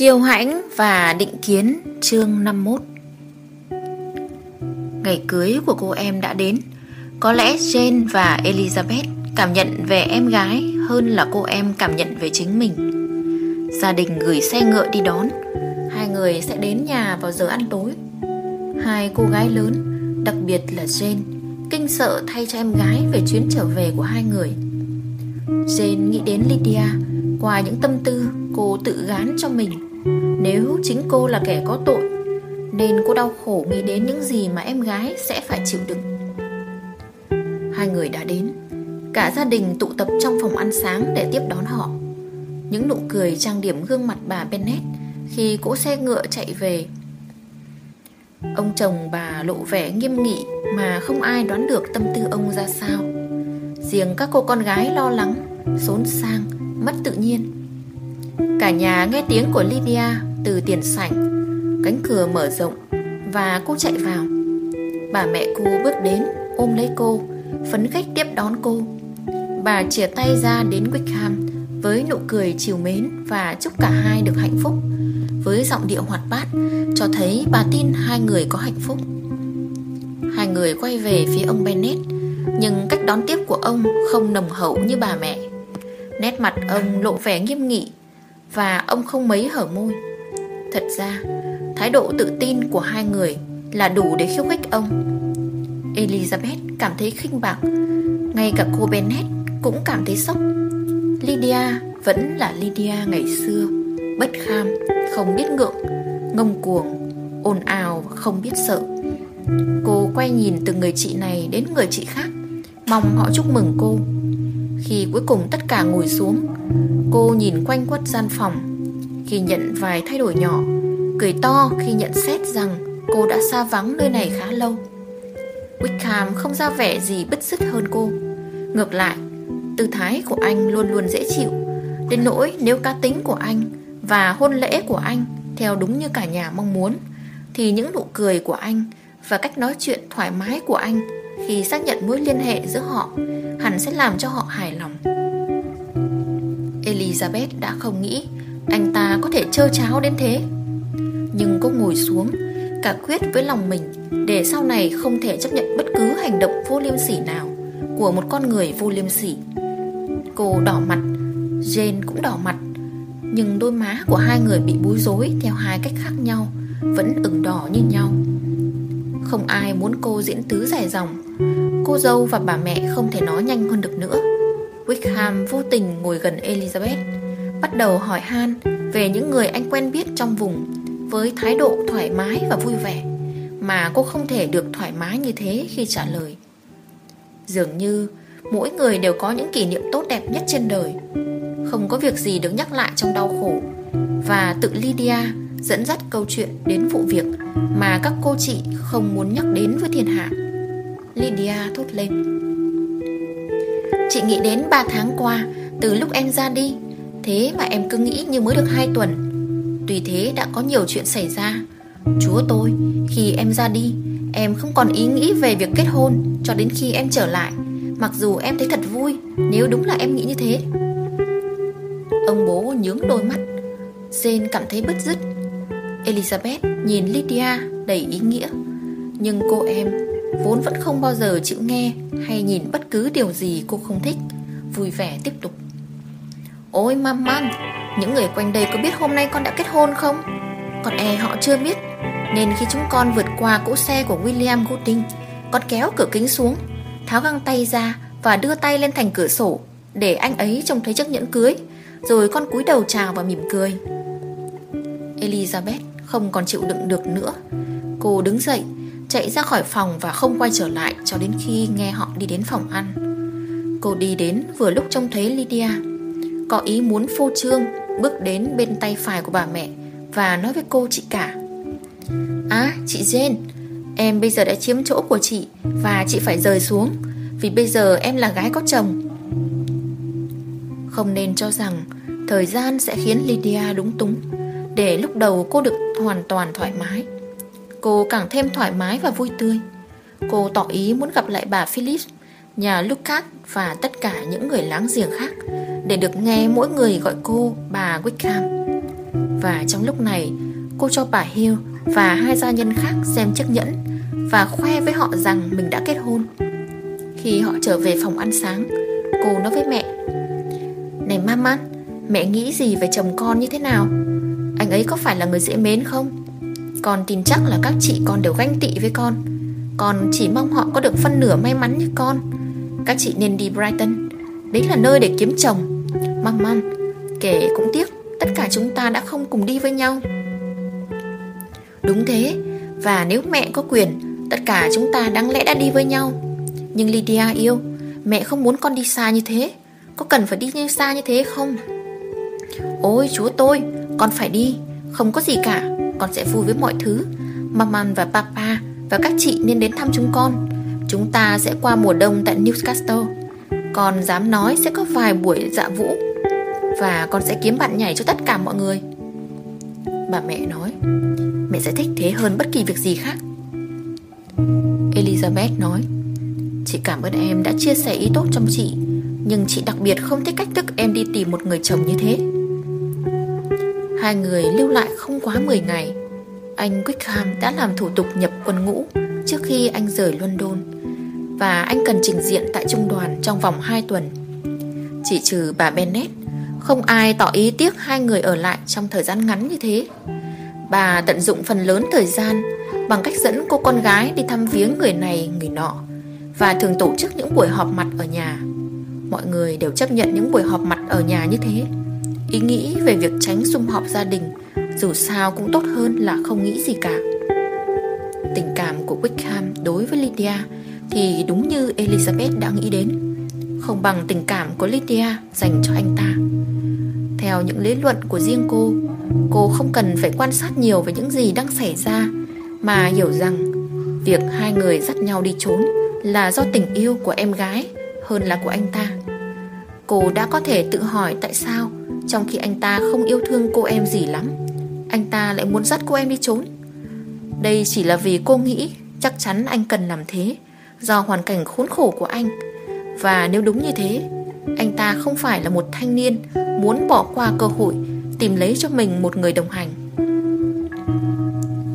Kiêu hãnh và định kiến chương 51 Ngày cưới của cô em đã đến. Có lẽ Jane và Elizabeth cảm nhận về em gái hơn là cô em cảm nhận về chính mình. Gia đình gửi xe ngựa đi đón. Hai người sẽ đến nhà vào giờ ăn tối. Hai cô gái lớn, đặc biệt là Jane Kinh sợ thay cho em gái về chuyến trở về của hai người. Jane nghĩ đến Lydia Qua những tâm tư cô tự gán cho mình. Nếu chính cô là kẻ có tội, Nên cô đau khổ nghĩ đến những gì mà em gái sẽ phải chịu đựng. Hai người đã đến, Cả gia đình tụ tập trong phòng ăn sáng để tiếp đón họ. Những nụ cười trang điểm gương mặt bà Bennett Khi cỗ xe ngựa chạy về. Ông chồng bà lộ vẻ nghiêm nghị Mà không ai đoán được tâm tư ông ra sao. Riêng các cô con gái lo lắng, Xốn sang, Mất tự nhiên. Cả nhà nghe tiếng của Lydia Từ tiền sảnh. Cánh cửa mở rộng Và cô chạy vào. Bà mẹ cô bước đến, ôm lấy cô, Phấn khích tiếp đón cô. Bà chia tay ra đến Wickham Với nụ cười chiều mến Và chúc cả hai được hạnh phúc. Với giọng điệu hoạt bát, Cho thấy bà tin hai người có hạnh phúc. Hai người quay về phía ông Bennett, Nhưng cách đón tiếp của ông Không nồng hậu như bà mẹ. Nét mặt ông lộ vẻ nghiêm nghị và ông không mấy hở môi. Thật ra Thái độ tự tin của hai người Là đủ để khiêu khích ông. Elizabeth cảm thấy khinh bạc Ngay cả cô Bennett cũng cảm thấy sốc. Lydia vẫn là Lydia ngày xưa Bất kham, không biết ngượng Ngông cuồng, ồn ào, không biết sợ. Cô quay nhìn từ người chị này đến người chị khác Mong họ chúc mừng cô. Khi cuối cùng tất cả ngồi xuống Cô nhìn quanh quất gian phòng. Khi nhận vài thay đổi nhỏ, Cười to khi nhận xét rằng Cô đã xa vắng nơi này khá lâu. Wickham không ra vẻ gì bứt rứt hơn cô. Ngược lại, Tư thái của anh luôn luôn dễ chịu, Đến nỗi nếu cá tính của anh Và hôn lễ của anh Theo đúng như cả nhà mong muốn, Thì những nụ cười của anh Và cách nói chuyện thoải mái của anh Khi xác nhận mối liên hệ giữa họ Hẳn sẽ làm cho họ hài lòng. Elizabeth đã không nghĩ Anh ta có thể trơ cháo đến thế. Nhưng cô ngồi xuống, Cả quyết với lòng mình Để sau này không thể chấp nhận bất cứ hành động vô liêm sỉ nào Của một con người vô liêm sỉ. Cô đỏ mặt, Jane cũng đỏ mặt, Nhưng đôi má của hai người bị bối rối Theo hai cách khác nhau, Vẫn ửng đỏ như nhau. Không ai muốn cô diễn tứ dài dòng. Cô dâu và bà mẹ không thể nói nhanh hơn được nữa. Wickham vô tình ngồi gần Elizabeth, Bắt đầu hỏi han Về những người anh quen biết trong vùng Với thái độ thoải mái và vui vẻ Mà cô không thể được thoải mái như thế khi trả lời. Dường như Mỗi người đều có những kỷ niệm tốt đẹp nhất trên đời. Không có việc gì được nhắc lại trong đau khổ Và tự Lydia dẫn dắt câu chuyện đến vụ việc Mà các cô chị không muốn nhắc đến với thiên hạ. Lydia thốt lên. Chị nghĩ đến 3 tháng qua, Từ lúc em ra đi, Thế mà em cứ nghĩ như mới được 2 tuần. Tuy thế đã có nhiều chuyện xảy ra. Chúa tôi, Khi em ra đi, Em không còn ý nghĩ về việc kết hôn Cho đến khi em trở lại. Mặc dù em thấy thật vui, Nếu đúng là em nghĩ như thế. Ông bố nhướng đôi mắt, Jane cảm thấy bứt rứt. Elizabeth nhìn Lydia đầy ý nghĩa. Nhưng cô em Vốn vẫn không bao giờ chịu nghe Hay nhìn bất cứ điều gì cô không thích. Vui vẻ tiếp tục. Ôi mama Những người quanh đây có biết hôm nay con đã kết hôn không? Còn e họ chưa biết, Nên khi chúng con vượt qua cỗ xe của William Gooding, Con kéo cửa kính xuống, Tháo găng tay ra Và đưa tay lên thành cửa sổ Để anh ấy trông thấy chiếc nhẫn cưới, Rồi con cúi đầu chào và mỉm cười. Elizabeth không còn chịu đựng được nữa. Cô đứng dậy Chạy ra khỏi phòng và không quay trở lại Cho đến khi nghe họ đi đến phòng ăn. Cô đi đến vừa lúc trông thấy Lydia. Có ý muốn phô trương, Bước đến bên tay phải của bà mẹ Và nói với cô chị cả. À chị Jane, Em bây giờ đã chiếm chỗ của chị Và chị phải rời xuống, Vì bây giờ em là gái có chồng. Không nên cho rằng Thời gian sẽ khiến Lydia đúng túng, Để lúc đầu cô được hoàn toàn thoải mái. Cô càng thêm thoải mái và vui tươi. Cô tỏ ý muốn gặp lại bà Phyllis, Nhà Lucas và tất cả những người láng giềng khác Để được nghe mỗi người gọi cô bà Wickham. Và trong lúc này Cô cho bà Hill và hai gia nhân khác xem chiếc nhẫn Và khoe với họ rằng mình đã kết hôn. Khi họ trở về phòng ăn sáng Cô nói với mẹ Này mama Mẹ nghĩ gì về chồng con như thế nào? Anh ấy có phải là người dễ mến không? Con tin chắc là các chị con đều ganh tị với con. Con chỉ mong họ có được phân nửa may mắn như con. Các chị nên đi Brighton. Đấy là nơi để kiếm chồng. Mama Kể cũng tiếc, Tất cả chúng ta đã không cùng đi với nhau. Đúng thế. Và nếu mẹ có quyền, Tất cả chúng ta đáng lẽ đã đi với nhau. Nhưng Lydia yêu, Mẹ không muốn con đi xa như thế. Có cần phải đi như xa như thế không? Ôi chúa tôi, Con phải đi. Không có gì cả. Con sẽ vui với mọi thứ. Maman và Papa Và các chị nên đến thăm chúng con. Chúng ta sẽ qua mùa đông tại Newcastle. Con dám nói sẽ có vài buổi dạ vũ Và con sẽ kiếm bạn nhảy cho tất cả mọi người. Bà mẹ nói, Mẹ sẽ thích thế hơn bất kỳ việc gì khác. Elizabeth nói, Chị cảm ơn em đã chia sẻ ý tốt trong chị, Nhưng chị đặc biệt không thích cách thức em đi tìm một người chồng như thế. Hai người lưu lại không quá 10 ngày. Anh Wickham đã làm thủ tục nhập quân ngũ Trước khi anh rời London, Và anh cần trình diện tại trung đoàn trong vòng 2 tuần. Chỉ trừ bà Bennet Không ai tỏ ý tiếc hai người ở lại trong thời gian ngắn như thế. Bà tận dụng phần lớn thời gian Bằng cách dẫn cô con gái đi thăm viếng người này, người nọ, Và thường tổ chức những buổi họp mặt ở nhà. Mọi người đều chấp nhận những buổi họp mặt ở nhà như thế. Ý nghĩ về việc tránh sum họp gia đình, Dù sao cũng tốt hơn là không nghĩ gì cả. Tình cảm của Wickham đối với Lydia Thì đúng như Elizabeth đã nghĩ đến. Không bằng tình cảm của Lydia dành cho anh ta. Theo những lý luận của riêng cô Cô không cần phải quan sát nhiều về những gì đang xảy ra, Mà hiểu rằng Việc hai người dắt nhau đi trốn Là do tình yêu của em gái Hơn là của anh ta. Cô đã có thể tự hỏi tại sao trong khi anh ta không yêu thương cô em gì lắm, Anh ta lại muốn dắt cô em đi trốn. Đây chỉ là vì cô nghĩ Chắc chắn anh cần làm thế Do hoàn cảnh khốn khổ của anh. Và nếu đúng như thế, Anh ta không phải là một thanh niên Muốn bỏ qua cơ hội Tìm lấy cho mình một người đồng hành.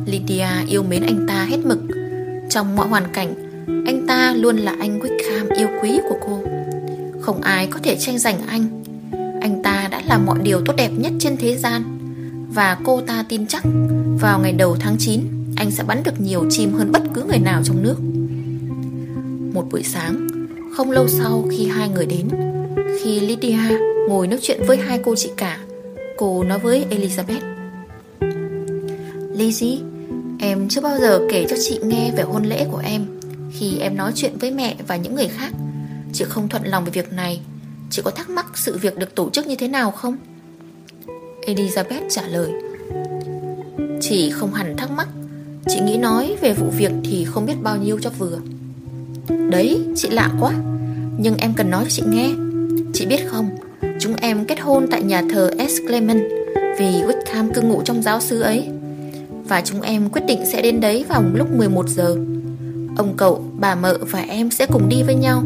Lydia yêu mến anh ta hết mực. Trong mọi hoàn cảnh, Anh ta luôn là anh Wickham yêu quý của cô. Không ai có thể tranh giành anh là mọi điều tốt đẹp nhất trên thế gian. Và cô ta tin chắc, Vào ngày đầu tháng 9 Anh sẽ bắn được nhiều chim hơn bất cứ người nào trong nước. Một buổi sáng, Không lâu sau khi hai người đến, Khi Lydia ngồi nói chuyện với hai cô chị cả, Cô nói với Elizabeth. Lizzie Em chưa bao giờ kể cho chị nghe về hôn lễ của em Khi em nói chuyện với mẹ và những người khác, Chị không thuận lòng về việc này. Chị có thắc mắc sự việc được tổ chức như thế nào không? Elizabeth trả lời. Chị không hẳn thắc mắc. Chị nghĩ nói về vụ việc thì không biết bao nhiêu cho vừa. Đấy, chị lạ quá. Nhưng em cần nói cho chị nghe. Chị biết không Chúng em kết hôn tại nhà thờ S. Clement Vì Wickham cư ngụ trong giáo sứ ấy. Và chúng em quyết định sẽ đến đấy vào lúc 11 giờ. Ông cậu, bà mợ và em sẽ cùng đi với nhau.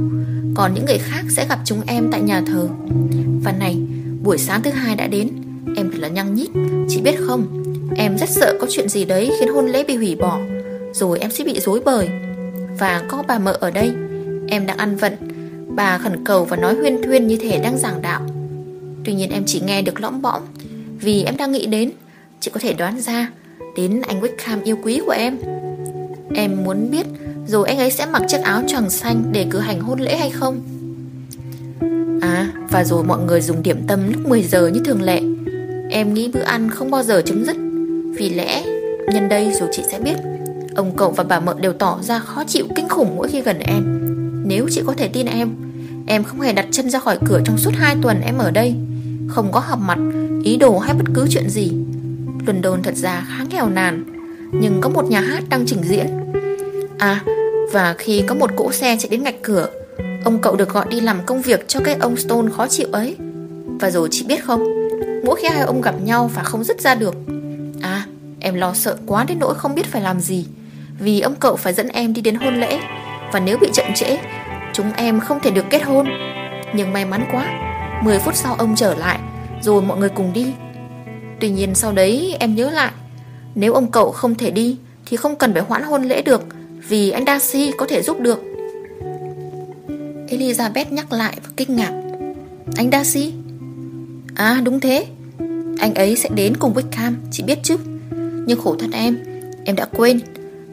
Còn những người khác sẽ gặp chúng em tại nhà thờ. Và này, buổi sáng thứ hai đã đến. Em thật là nhăng nhít Chị biết không? Em rất sợ có chuyện gì đấy khiến hôn lễ bị hủy bỏ Rồi em sẽ bị dối bời. Và có bà mợ ở đây Em đang ăn vận. Bà khẩn cầu và nói huyên thuyên như thể đang giảng đạo. Tuy nhiên em chỉ nghe được lõm bõm Vì em đang nghĩ đến. Chị có thể đoán ra Đến anh Wickham yêu quý của em. Em muốn biết rồi anh ấy sẽ mặc chiếc áo choàng xanh Để cử hành hôn lễ hay không? À và rồi mọi người dùng điểm tâm lúc 10 giờ như thường lệ, Em nghĩ bữa ăn không bao giờ chấm dứt. Vì lẽ, Nhân đây rồi chị sẽ biết, Ông cậu và bà mợ đều tỏ ra khó chịu kinh khủng mỗi khi gần em. Nếu chị có thể tin em Em không hề đặt chân ra khỏi cửa trong suốt 2 tuần em ở đây. Không có họp mặt, Ý đồ hay bất cứ chuyện gì. London thật ra khá nghèo nàn, Nhưng có một nhà hát đang trình diễn. À và khi có một cỗ xe chạy đến ngạch cửa, Ông cậu được gọi đi làm công việc cho cái ông Stone khó chịu ấy. Và rồi chị biết không, Mỗi khi hai ông gặp nhau và không dứt ra được À em lo sợ quá đến nỗi không biết phải làm gì, Vì ông cậu phải dẫn em đi đến hôn lễ. Và nếu bị chậm trễ, Chúng em không thể được kết hôn. Nhưng may mắn quá 10 phút sau ông trở lại, Rồi mọi người cùng đi. Tuy nhiên sau đấy, em nhớ lại, Nếu ông cậu không thể đi Thì không cần phải hoãn hôn lễ được. Vì anh Darcy có thể giúp được. Elizabeth nhắc lại và kinh ngạc. Anh Darcy? À đúng thế. Anh ấy sẽ đến cùng Wickham Chị biết chứ? Nhưng khổ thân em Em đã quên.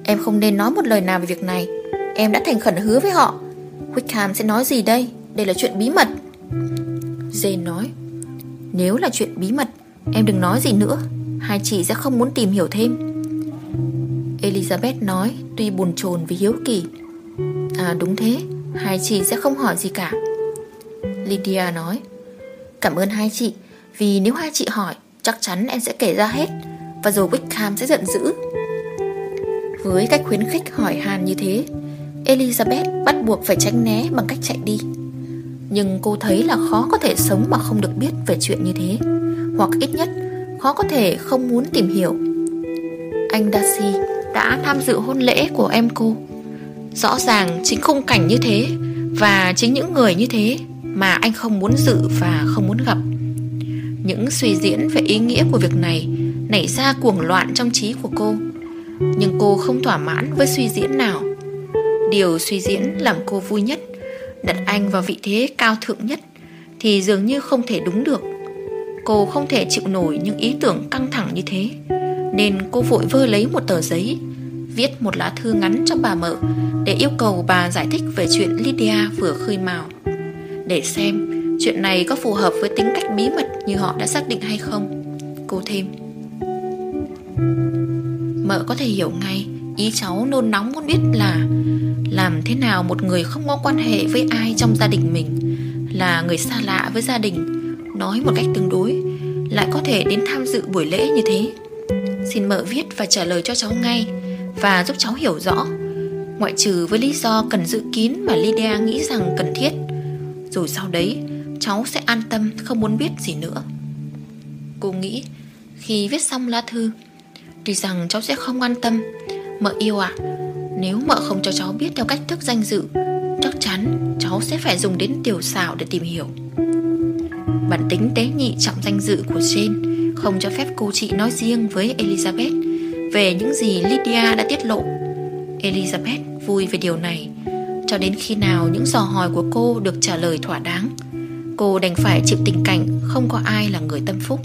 Em không nên nói một lời nào về việc này. Em đã thành khẩn hứa với họ. Wickham sẽ nói gì đây? Đây là chuyện bí mật. Jane nói, Nếu là chuyện bí mật, Em đừng nói gì nữa. Hai chị sẽ không muốn tìm hiểu thêm. Elizabeth nói Tuy buồn chồn vì hiếu kỳ. À đúng thế. Hai chị sẽ không hỏi gì cả. Lydia nói. Cảm ơn hai chị, Vì nếu hai chị hỏi, Chắc chắn em sẽ kể ra hết, Và rồi Wickham sẽ giận dữ. Với cách khuyến khích hỏi Hàn như thế, Elizabeth bắt buộc phải tránh né bằng cách chạy đi. Nhưng cô thấy là khó có thể sống mà không được biết về chuyện như thế, Hoặc ít nhất khó có thể không muốn tìm hiểu. Anh Darcy đã tham dự hôn lễ của em cô. Rõ ràng chính khung cảnh như thế Và chính những người như thế Mà anh không muốn dự và không muốn gặp. Những suy diễn về ý nghĩa của việc này Nảy ra cuồng loạn trong trí của cô. Nhưng cô không thỏa mãn với suy diễn nào. Điều suy diễn làm cô vui nhất, Đặt anh vào vị thế cao thượng nhất, Thì dường như không thể đúng được. Cô không thể chịu nổi những ý tưởng căng thẳng như thế. Nên cô vội vơ lấy một tờ giấy, Viết một lá thư ngắn cho bà mợ Để yêu cầu bà giải thích về chuyện Lydia vừa khơi mào. Để xem chuyện này có phù hợp với tính cách bí mật như họ đã xác định hay không. Cô thêm. Mợ có thể hiểu ngay, Ý cháu nôn nóng muốn biết là Làm thế nào một người không có quan hệ với ai trong gia đình mình, Là người xa lạ với gia đình, Nói một cách tương đối, Lại có thể đến tham dự buổi lễ như thế. Xin mợ viết và trả lời cho cháu ngay Và giúp cháu hiểu rõ. Ngoại trừ với lý do cần giữ kín mà Lydia nghĩ rằng cần thiết Rồi sau đấy, cháu sẽ an tâm, không muốn biết gì nữa. Cô nghĩ, khi viết xong lá thư Tuy rằng cháu sẽ không an tâm. Mợ yêu ạ, Nếu mợ không cho cháu biết theo cách thức danh dự, Chắc chắn cháu sẽ phải dùng đến tiểu xảo để tìm hiểu. Bản tính tế nhị trọng danh dự của Jane không cho phép cô chị nói riêng với Elizabeth Về những gì Lydia đã tiết lộ. Elizabeth vui về điều này. Cho đến khi nào những dò hỏi của cô được trả lời thỏa đáng, Cô đành phải chịu tình cảnh không có ai là người tâm phúc.